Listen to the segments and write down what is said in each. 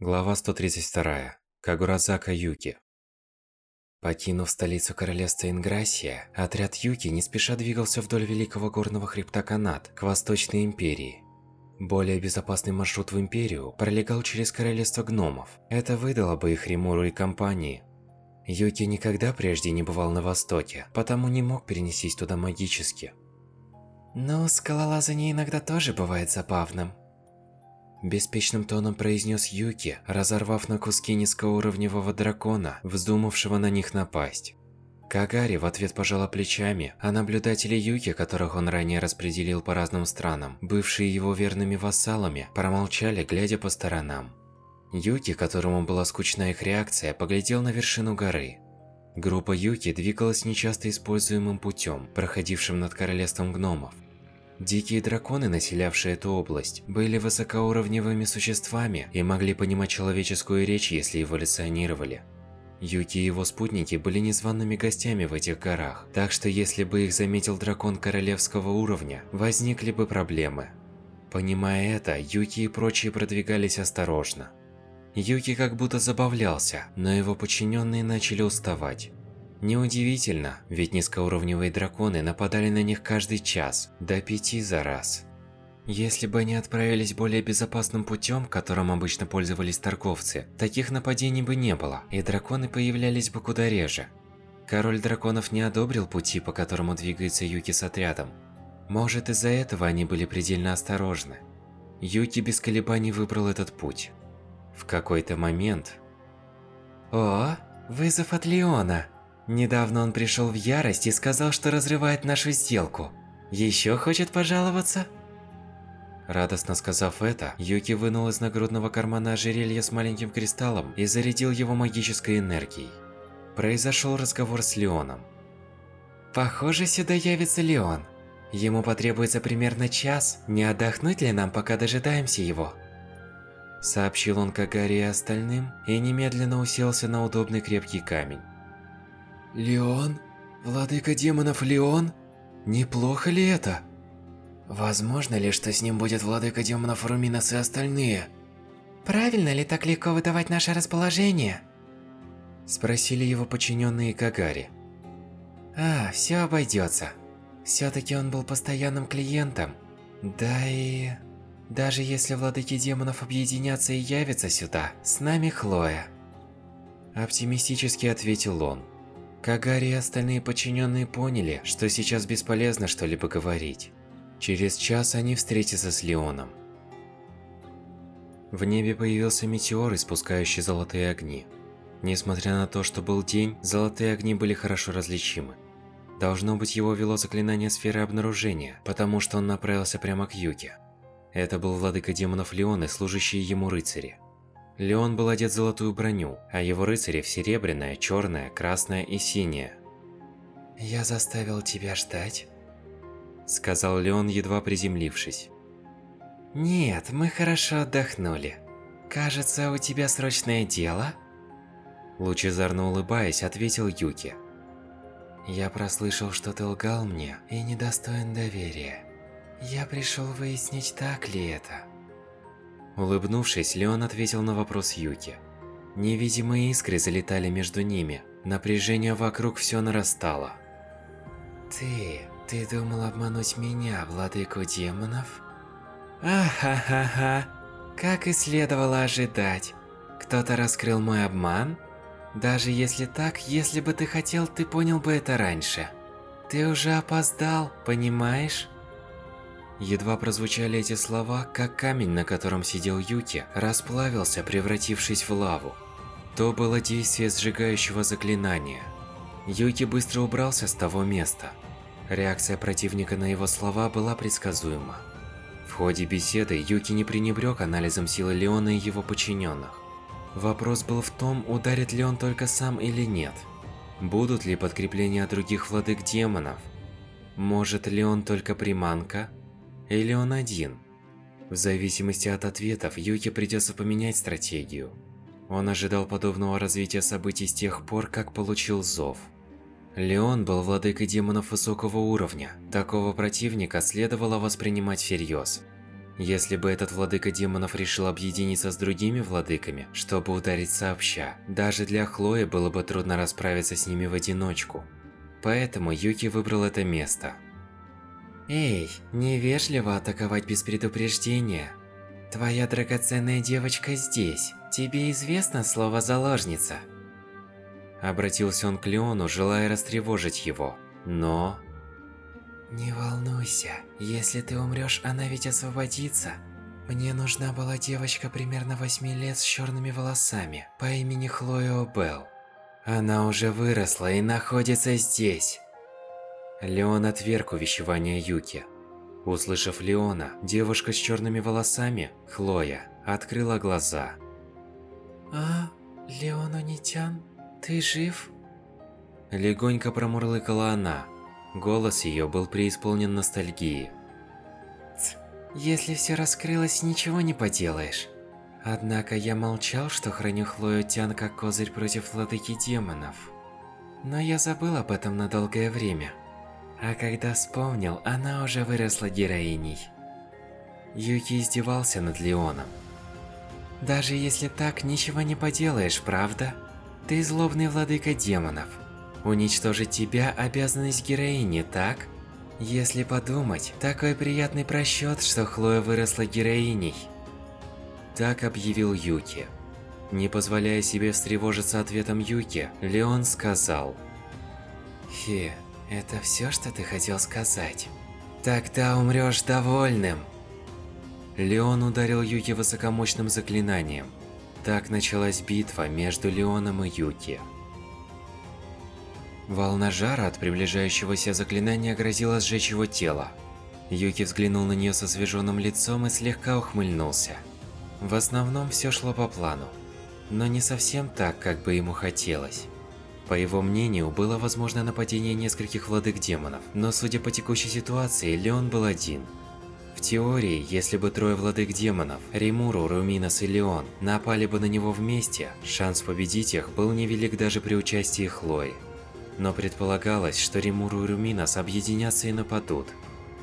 Глава 132. Кагуразака Юки. Покинув столицу королевства Инграсия, отряд Юки не спеша двигался вдоль великого горного хребта Канат к Восточной Империи. Более безопасный маршрут в Империю пролегал через королевство гномов. Это выдало бы их Римуру и компании. Юки никогда прежде не бывал на Востоке, потому не мог перенестись туда магически. Но скалолазание иногда тоже бывает забавным. Беспечным тоном произнес Юки, разорвав на куски низкоуровневого дракона, вздумавшего на них напасть. Кагари в ответ пожала плечами, а наблюдатели Юки, которых он ранее распределил по разным странам, бывшие его верными вассалами, промолчали, глядя по сторонам. Юки, которому была скучна их реакция, поглядел на вершину горы. Группа Юки двигалась нечасто используемым путем, проходившим над королевством гномов. Дикие драконы, населявшие эту область, были высокоуровневыми существами и могли понимать человеческую речь, если эволюционировали. Юки и его спутники были незваными гостями в этих горах, так что если бы их заметил дракон королевского уровня, возникли бы проблемы. Понимая это, Юки и прочие продвигались осторожно. Юки как будто забавлялся, но его подчиненные начали уставать. Неудивительно, ведь низкоуровневые драконы нападали на них каждый час, до пяти за раз. Если бы они отправились более безопасным путем, которым обычно пользовались торговцы, таких нападений бы не было, и драконы появлялись бы куда реже. Король драконов не одобрил пути, по которому двигается Юки с отрядом. Может, из-за этого они были предельно осторожны. Юки без колебаний выбрал этот путь. В какой-то момент... О, вызов от Леона! Недавно он пришел в ярость и сказал, что разрывает нашу сделку. Еще хочет пожаловаться? Радостно сказав это, Юки вынул из нагрудного кармана ожерелье с маленьким кристаллом и зарядил его магической энергией. Произошел разговор с Леоном. Похоже, сюда явится Леон. Ему потребуется примерно час. Не отдохнуть ли нам, пока дожидаемся его? Сообщил он Кагари и остальным, и немедленно уселся на удобный крепкий камень. Леон? Владыка демонов Леон? Неплохо ли это? Возможно ли, что с ним будет владыка демонов Руминос и остальные? Правильно ли так легко выдавать наше расположение? Спросили его подчиненные Кагари. А, все обойдется. Все-таки он был постоянным клиентом. Да и... Даже если владыки демонов объединятся и явятся сюда, с нами Хлоя. Оптимистически ответил он. Кагари и остальные подчиненные поняли, что сейчас бесполезно что-либо говорить. Через час они встретятся с Леоном. В небе появился метеор, испускающий золотые огни. Несмотря на то, что был день, золотые огни были хорошо различимы. Должно быть, его вело заклинание сферы обнаружения, потому что он направился прямо к юге. Это был владыка демонов Леон и служащие ему рыцари. Леон был одет в золотую броню, а его рыцари в серебряное, черное, красное и синее. «Я заставил тебя ждать?» Сказал Леон, едва приземлившись. «Нет, мы хорошо отдохнули. Кажется, у тебя срочное дело?» Лучезарно улыбаясь, ответил Юки. «Я прослышал, что ты лгал мне и недостоин доверия. Я пришел выяснить, так ли это». Улыбнувшись, Леон ответил на вопрос Юки. Невидимые искры залетали между ними, напряжение вокруг все нарастало. «Ты... ты думал обмануть меня, владыку демонов?» «Ахахаха! Как и следовало ожидать. Кто-то раскрыл мой обман? Даже если так, если бы ты хотел, ты понял бы это раньше. Ты уже опоздал, понимаешь?» Едва прозвучали эти слова, как камень, на котором сидел Юки, расплавился, превратившись в лаву. То было действие сжигающего заклинания. Юки быстро убрался с того места. Реакция противника на его слова была предсказуема. В ходе беседы Юки не пренебрег анализом силы Леона и его подчиненных. Вопрос был в том, ударит ли он только сам или нет. Будут ли подкрепления других владык демонов? Может ли он только приманка? Или он один? В зависимости от ответов, Юки придется поменять стратегию. Он ожидал подобного развития событий с тех пор, как получил зов. Леон был владыкой демонов высокого уровня. Такого противника следовало воспринимать всерьез. Если бы этот владыка демонов решил объединиться с другими владыками, чтобы ударить сообща, даже для Хлои было бы трудно расправиться с ними в одиночку. Поэтому Юки выбрал это место. Эй, невежливо атаковать без предупреждения. Твоя драгоценная девочка здесь. Тебе известно слово «заложница»? Обратился он к Леону, желая растревожить его. Но... Не волнуйся, если ты умрешь, она ведь освободится. Мне нужна была девочка примерно 8 лет с черными волосами, по имени Хлоя Белл. Она уже выросла и находится здесь. Леон отверг увещевание Юки. Услышав Леона, девушка с черными волосами, Хлоя, открыла глаза. «А, Леон Унитян, ты жив?» Легонько промурлыкала она. Голос ее был преисполнен ностальгии. Если все раскрылось, ничего не поделаешь. Однако я молчал, что храню Хлою Тян как козырь против владыки демонов. Но я забыл об этом на долгое время. А когда вспомнил, она уже выросла героиней. Юки издевался над Леоном. Даже если так, ничего не поделаешь, правда? Ты злобный владыка демонов. Уничтожить тебя – обязанность героини, так? Если подумать, такой приятный просчет, что Хлоя выросла героиней. Так объявил Юки. Не позволяя себе встревожиться ответом Юки, Леон сказал. Хе, это все, что ты хотел сказать? Тогда умрешь довольным. Леон ударил Юки высокомощным заклинанием. Так началась битва между Леоном и Юки. Волна жара от приближающегося заклинания грозила сжечь его тело. Юки взглянул на нее со освеженным лицом и слегка ухмыльнулся. В основном все шло по плану, но не совсем так, как бы ему хотелось. По его мнению, было возможно нападение нескольких владык демонов, но судя по текущей ситуации, Леон был один. В теории, если бы трое владык демонов, Римуру, Руминос и Леон, напали бы на него вместе, шанс победить их был невелик даже при участии Хлои. Но предполагалось, что Римуру и Руминос объединятся и нападут.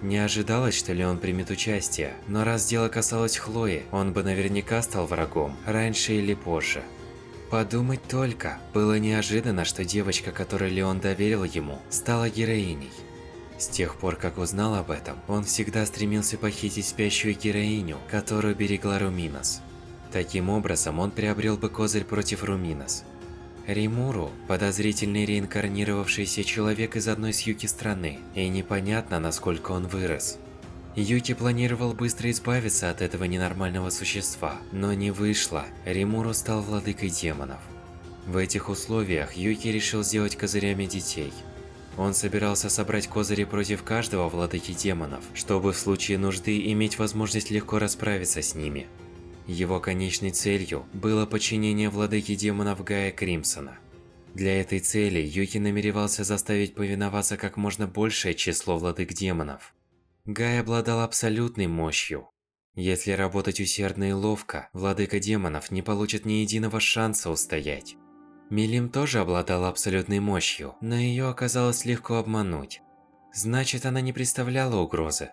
Не ожидалось, что Леон примет участие, но раз дело касалось Хлои, он бы наверняка стал врагом, раньше или позже. Подумать только, было неожиданно, что девочка, которой Леон доверил ему, стала героиней. С тех пор, как узнал об этом, он всегда стремился похитить спящую героиню, которую берегла Руминос. Таким образом, он приобрел бы козырь против Руминос. Римуру – подозрительный реинкарнировавшийся человек из одной с Юки страны, и непонятно, насколько он вырос. Юки планировал быстро избавиться от этого ненормального существа, но не вышло, Римуру стал владыкой демонов. В этих условиях Юки решил сделать козырями детей. Он собирался собрать козыри против каждого владыки демонов, чтобы в случае нужды иметь возможность легко расправиться с ними. Его конечной целью было подчинение владыки демонов Гая Кримсона. Для этой цели Юки намеревался заставить повиноваться как можно большее число владык демонов. Гай обладал абсолютной мощью. Если работать усердно и ловко, владыка демонов не получит ни единого шанса устоять. Милим тоже обладала абсолютной мощью, но ее оказалось легко обмануть. Значит, она не представляла угрозы.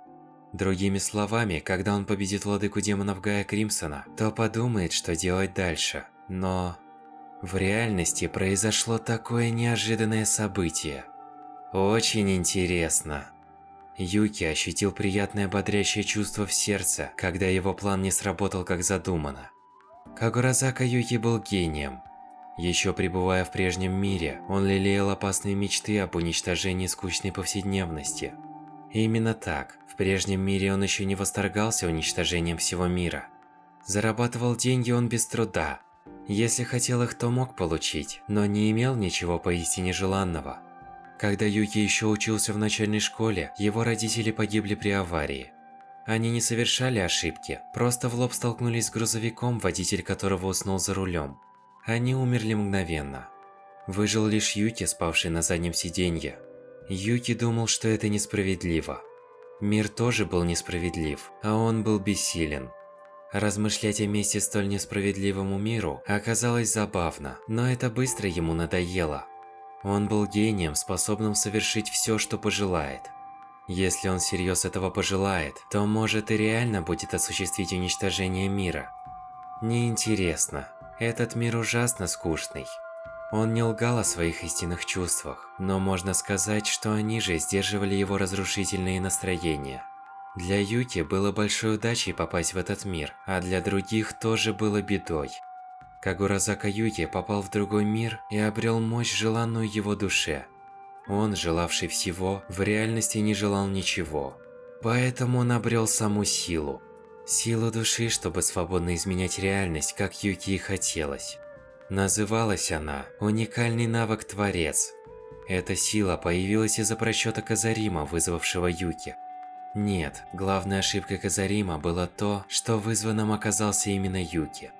Другими словами, когда он победит владыку демонов Гая Кримсона, то подумает, что делать дальше. Но... В реальности произошло такое неожиданное событие. Очень интересно. Юки ощутил приятное бодрящее чувство в сердце, когда его план не сработал как задумано. Кагуразака Юки был гением. Еще пребывая в прежнем мире, он лелеял опасные мечты об уничтожении скучной повседневности. И именно так, в прежнем мире он еще не восторгался уничтожением всего мира. Зарабатывал деньги он без труда. Если хотел их, то мог получить, но не имел ничего поистине желанного. Когда Юки еще учился в начальной школе, его родители погибли при аварии. Они не совершали ошибки, просто в лоб столкнулись с грузовиком, водитель которого уснул за рулем. Они умерли мгновенно. Выжил лишь Юки, спавший на заднем сиденье. Юки думал, что это несправедливо. Мир тоже был несправедлив, а он был бессилен. Размышлять о месте столь несправедливому миру оказалось забавно, но это быстро ему надоело. Он был гением, способным совершить все, что пожелает. Если он всерьез этого пожелает, то может и реально будет осуществить уничтожение мира. Неинтересно. Этот мир ужасно скучный. Он не лгал о своих истинных чувствах, но можно сказать, что они же сдерживали его разрушительные настроения. Для Юки было большой удачей попасть в этот мир, а для других тоже было бедой. Кагуразака Юки попал в другой мир и обрел мощь, желанную его душе. Он, желавший всего, в реальности не желал ничего. Поэтому он обрел саму силу. Силу души, чтобы свободно изменять реальность, как Юки и хотелось. Называлась она «Уникальный навык Творец». Эта сила появилась из-за просчета Казарима, вызвавшего Юки. Нет, главной ошибкой Казарима было то, что вызванным оказался именно Юки.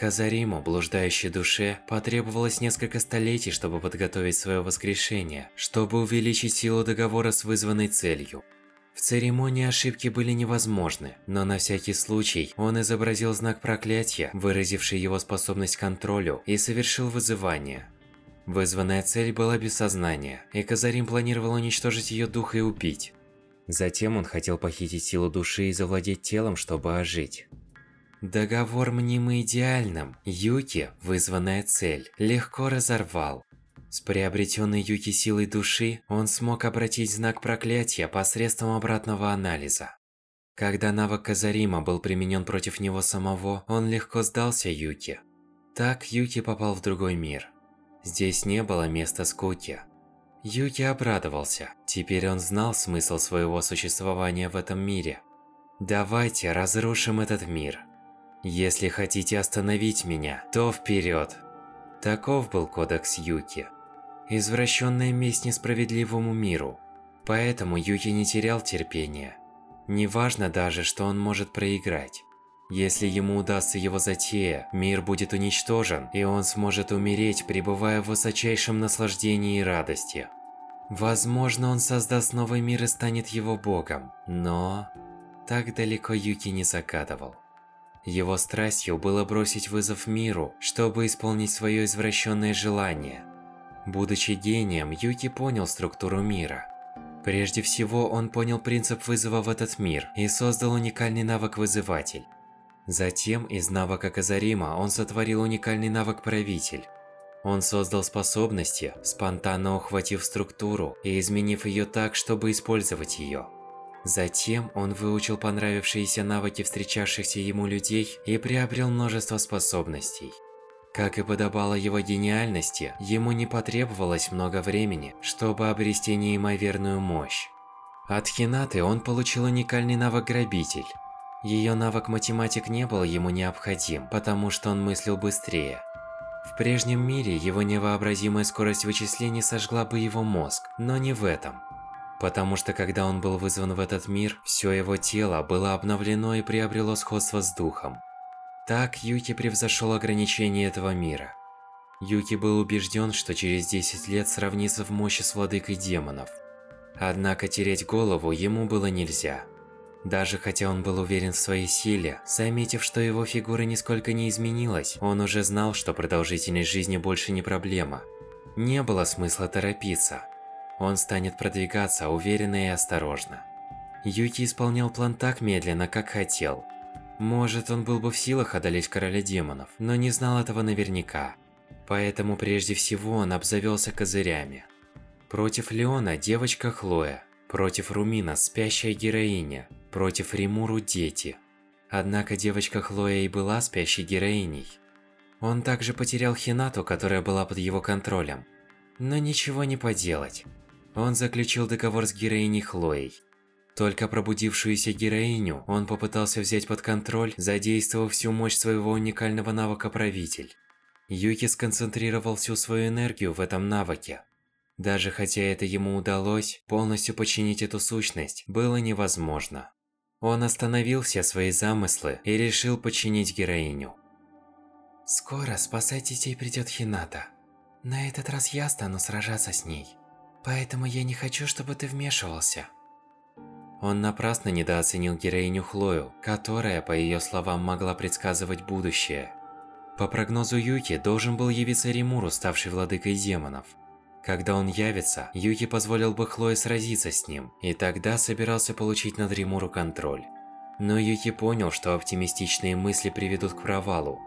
Казариму, блуждающей душе, потребовалось несколько столетий, чтобы подготовить свое воскрешение, чтобы увеличить силу договора с вызванной целью. В церемонии ошибки были невозможны, но на всякий случай он изобразил знак проклятия, выразивший его способность к контролю, и совершил вызывание. Вызванная цель была без сознания, и Казарим планировал уничтожить ее дух и убить. Затем он хотел похитить силу души и завладеть телом, чтобы ожить. Договор мнимо идеальным, Юки, вызванная цель, легко разорвал. С приобретенной Юки силой души, он смог обратить знак проклятия посредством обратного анализа. Когда навык Казарима был применен против него самого, он легко сдался Юки. Так Юки попал в другой мир. Здесь не было места скуки. Юки обрадовался. Теперь он знал смысл своего существования в этом мире. Давайте разрушим этот мир. Если хотите остановить меня, то вперед. Таков был кодекс Юки. Извращенная месть несправедливому миру. Поэтому Юки не терял терпения. Неважно даже, что он может проиграть. Если ему удастся его затея, мир будет уничтожен, и он сможет умереть, пребывая в высочайшем наслаждении и радости. Возможно, он создаст новый мир и станет его богом, но... Так далеко Юки не загадывал. Его страстью было бросить вызов миру, чтобы исполнить свое извращенное желание – Будучи гением, Юки понял структуру мира. Прежде всего, он понял принцип вызова в этот мир и создал уникальный навык Вызыватель. Затем, из навыка Казарима, он сотворил уникальный навык Правитель. Он создал способности, спонтанно ухватив структуру и изменив ее так, чтобы использовать ее. Затем он выучил понравившиеся навыки встречавшихся ему людей и приобрел множество способностей. Как и подобало его гениальности, ему не потребовалось много времени, чтобы обрести неимоверную мощь. От Хинаты он получил уникальный навык Грабитель. Ее навык Математик не был ему необходим, потому что он мыслил быстрее. В прежнем мире его невообразимая скорость вычислений сожгла бы его мозг, но не в этом. Потому что когда он был вызван в этот мир, все его тело было обновлено и приобрело сходство с духом. Так Юки превзошел ограничения этого мира. Юки был убежден, что через 10 лет сравнится в мощи с владыкой демонов. Однако тереть голову ему было нельзя. Даже хотя он был уверен в своей силе, заметив, что его фигура нисколько не изменилась, он уже знал, что продолжительность жизни больше не проблема. Не было смысла торопиться. Он станет продвигаться уверенно и осторожно. Юки исполнял план так медленно, как хотел – может, он был бы в силах одолеть короля демонов, но не знал этого наверняка. Поэтому прежде всего он обзавелся козырями. Против Леона девочка Хлоя, против Румина спящая героиня, против Римуру дети. Однако девочка Хлоя и была спящей героиней. Он также потерял Хинату, которая была под его контролем. Но ничего не поделать. Он заключил договор с героиней Хлоей, только пробудившуюся героиню он попытался взять под контроль, задействовав всю мощь своего уникального навыка Правитель. Юки сконцентрировал всю свою энергию в этом навыке. Даже хотя это ему удалось, полностью подчинить эту сущность было невозможно. Он остановил все свои замыслы и решил подчинить героиню. Скоро спасать детей придет Хината. На этот раз я стану сражаться с ней. Поэтому я не хочу, чтобы ты вмешивался. Он напрасно недооценил героиню Хлою, которая, по ее словам, могла предсказывать будущее. По прогнозу Юки, должен был явиться Римуру, ставший владыкой демонов. Когда он явится, Юки позволил бы Хлое сразиться с ним, и тогда собирался получить над Римуру контроль. Но Юки понял, что оптимистичные мысли приведут к провалу.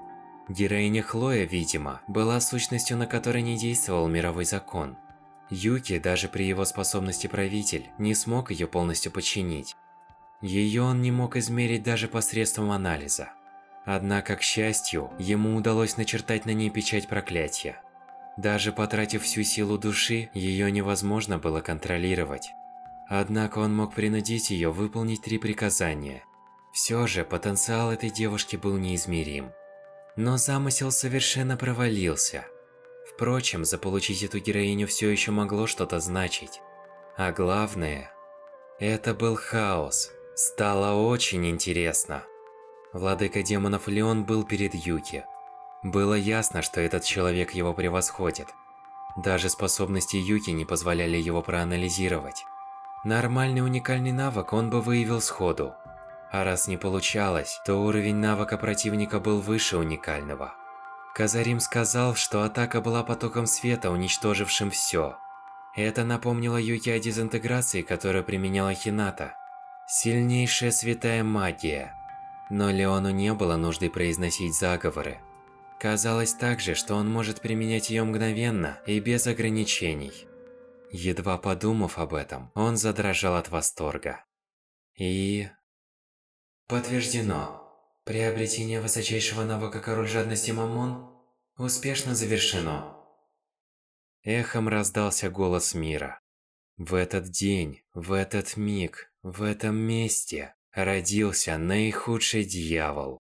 Героиня Хлоя, видимо, была сущностью, на которой не действовал мировой закон. Юки, даже при его способности правитель, не смог ее полностью подчинить. Ее он не мог измерить даже посредством анализа. Однако, к счастью, ему удалось начертать на ней печать проклятия. Даже потратив всю силу души, ее невозможно было контролировать. Однако он мог принудить ее выполнить три приказания – все же потенциал этой девушки был неизмерим. Но замысел совершенно провалился. Впрочем, заполучить эту героиню все еще могло что-то значить. А главное, это был хаос. Стало очень интересно. Владыка демонов Леон был перед Юки. Было ясно, что этот человек его превосходит. Даже способности Юки не позволяли его проанализировать. Нормальный уникальный навык он бы выявил сходу. А раз не получалось, то уровень навыка противника был выше уникального. Казарим сказал, что атака была потоком света, уничтожившим все. Это напомнило Юки о дезинтеграции, которую применяла Хината. Сильнейшая святая магия. Но Леону не было нужды произносить заговоры. Казалось также, что он может применять ее мгновенно и без ограничений. Едва подумав об этом, он задрожал от восторга. И... Подтверждено. Приобретение высочайшего навыка Король Жадности Мамон успешно завершено. Эхом раздался голос мира. В этот день, в этот миг, в этом месте родился наихудший дьявол.